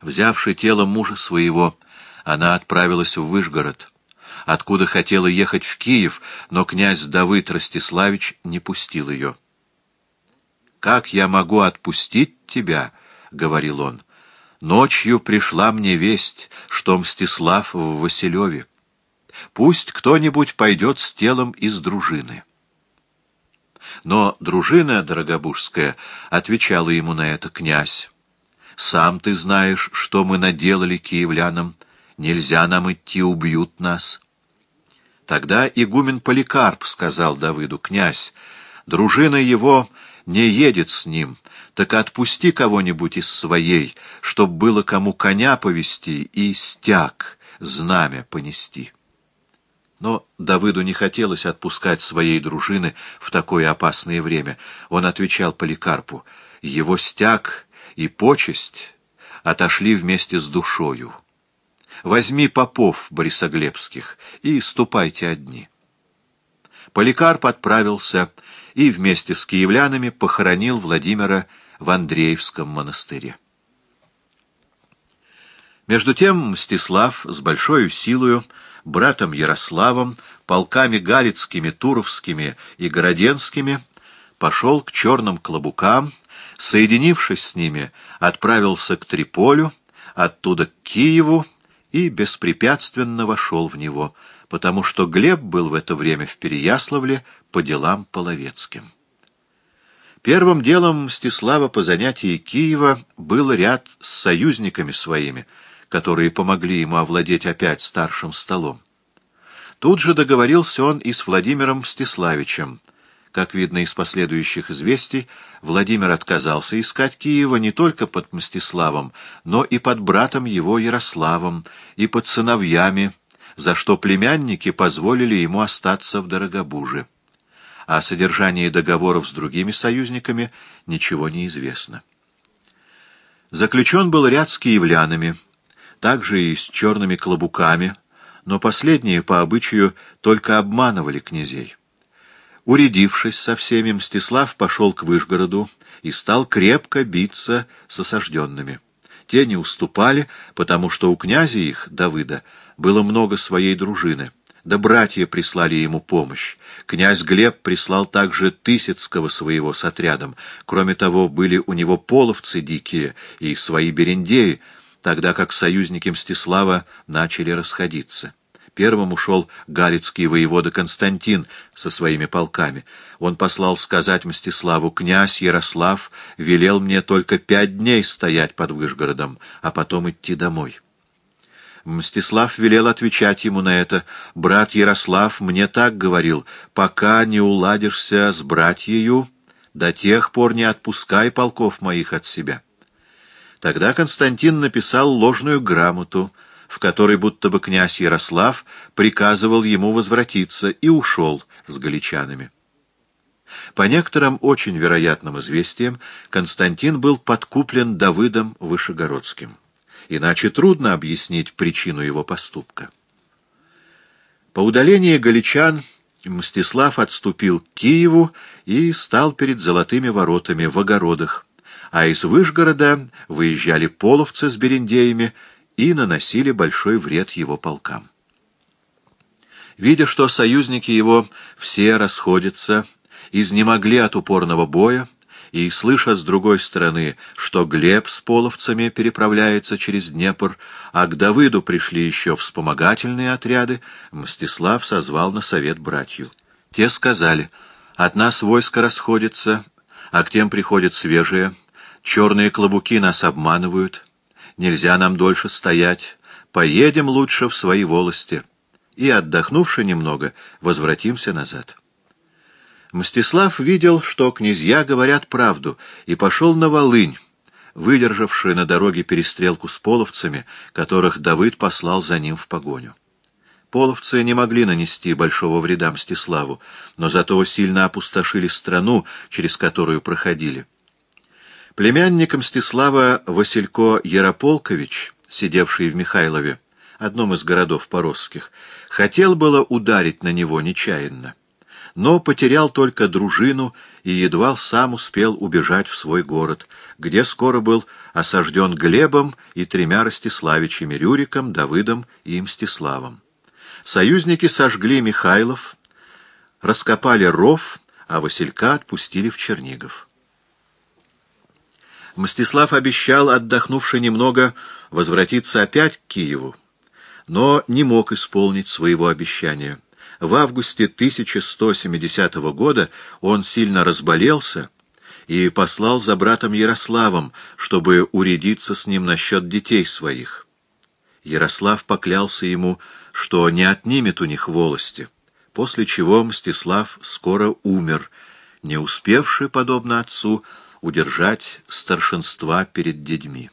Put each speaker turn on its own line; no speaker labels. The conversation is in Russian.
Взявши тело мужа своего, она отправилась в Выжгород, откуда хотела ехать в Киев, но князь Давыд Ростиславич не пустил ее. «Как я могу отпустить тебя?» — говорил он. «Ночью пришла мне весть, что Мстислав в Василеве. Пусть кто-нибудь пойдет с телом из дружины». Но дружина Дорогобужская отвечала ему на это князь. «Сам ты знаешь, что мы наделали киевлянам. Нельзя нам идти, убьют нас». Тогда игумен Поликарп сказал Давыду, «Князь, дружина его не едет с ним, так отпусти кого-нибудь из своей, чтоб было кому коня повести и стяг, знамя понести». Но Давыду не хотелось отпускать своей дружины в такое опасное время. Он отвечал Поликарпу, его стяг и почесть отошли вместе с душою. Возьми попов борисоглебских и ступайте одни. Поликарп отправился и вместе с киевлянами похоронил Владимира в Андреевском монастыре. Между тем Мстислав с большой силою братом Ярославом, полками Галицкими, Туровскими и Городенскими, пошел к черным клобукам, соединившись с ними, отправился к Триполю, оттуда к Киеву и беспрепятственно вошел в него, потому что Глеб был в это время в Переяславле по делам половецким. Первым делом Мстислава по занятии Киева был ряд с союзниками своими — которые помогли ему овладеть опять старшим столом. Тут же договорился он и с Владимиром Мстиславичем. Как видно из последующих известий, Владимир отказался искать Киева не только под Мстиславом, но и под братом его Ярославом, и под сыновьями, за что племянники позволили ему остаться в Дорогобуже. О содержании договоров с другими союзниками ничего не известно. Заключен был ряд с киевлянами — также и с черными клобуками, но последние по обычаю только обманывали князей. Уредившись со всеми, Мстислав пошел к Выжгороду и стал крепко биться с осажденными. Те не уступали, потому что у князя их, Давыда, было много своей дружины. Да братья прислали ему помощь. Князь Глеб прислал также Тысяцкого своего с отрядом. Кроме того, были у него половцы дикие и свои берендеи, тогда как союзники Мстислава начали расходиться. Первым ушел галицкий воевода Константин со своими полками. Он послал сказать Мстиславу, «Князь Ярослав велел мне только пять дней стоять под Выжгородом, а потом идти домой». Мстислав велел отвечать ему на это, «Брат Ярослав мне так говорил, пока не уладишься с братьею, до тех пор не отпускай полков моих от себя». Тогда Константин написал ложную грамоту, в которой будто бы князь Ярослав приказывал ему возвратиться и ушел с галичанами. По некоторым очень вероятным известиям, Константин был подкуплен Давыдом Вышегородским. Иначе трудно объяснить причину его поступка. По удалении галичан Мстислав отступил к Киеву и стал перед золотыми воротами в огородах, а из Выжгорода выезжали половцы с берендеями и наносили большой вред его полкам. Видя, что союзники его все расходятся, изнемогли от упорного боя, и, слыша с другой стороны, что Глеб с половцами переправляется через Днепр, а к Давыду пришли еще вспомогательные отряды, Мстислав созвал на совет братью. Те сказали, «От нас войско расходится, а к тем приходят свежие, Черные клобуки нас обманывают. Нельзя нам дольше стоять. Поедем лучше в свои волости. И, отдохнувши немного, возвратимся назад. Мстислав видел, что князья говорят правду, и пошел на Волынь, выдержавший на дороге перестрелку с половцами, которых Давыд послал за ним в погоню. Половцы не могли нанести большого вреда Мстиславу, но зато сильно опустошили страну, через которую проходили. Племянник Мстислава Василько Ярополкович, сидевший в Михайлове, одном из городов поросских, хотел было ударить на него нечаянно. но потерял только дружину и едва сам успел убежать в свой город, где скоро был осажден Глебом и тремя Ростиславичами Рюриком, Давыдом и Мстиславом. Союзники сожгли Михайлов, раскопали ров, а Василька отпустили в Чернигов. Мстислав обещал, отдохнувши немного, возвратиться опять к Киеву, но не мог исполнить своего обещания. В августе 1170 года он сильно разболелся и послал за братом Ярославом, чтобы уредиться с ним насчет детей своих. Ярослав поклялся ему, что не отнимет у них волости, после чего Мстислав скоро умер, не успевший, подобно отцу, удержать старшинства перед детьми.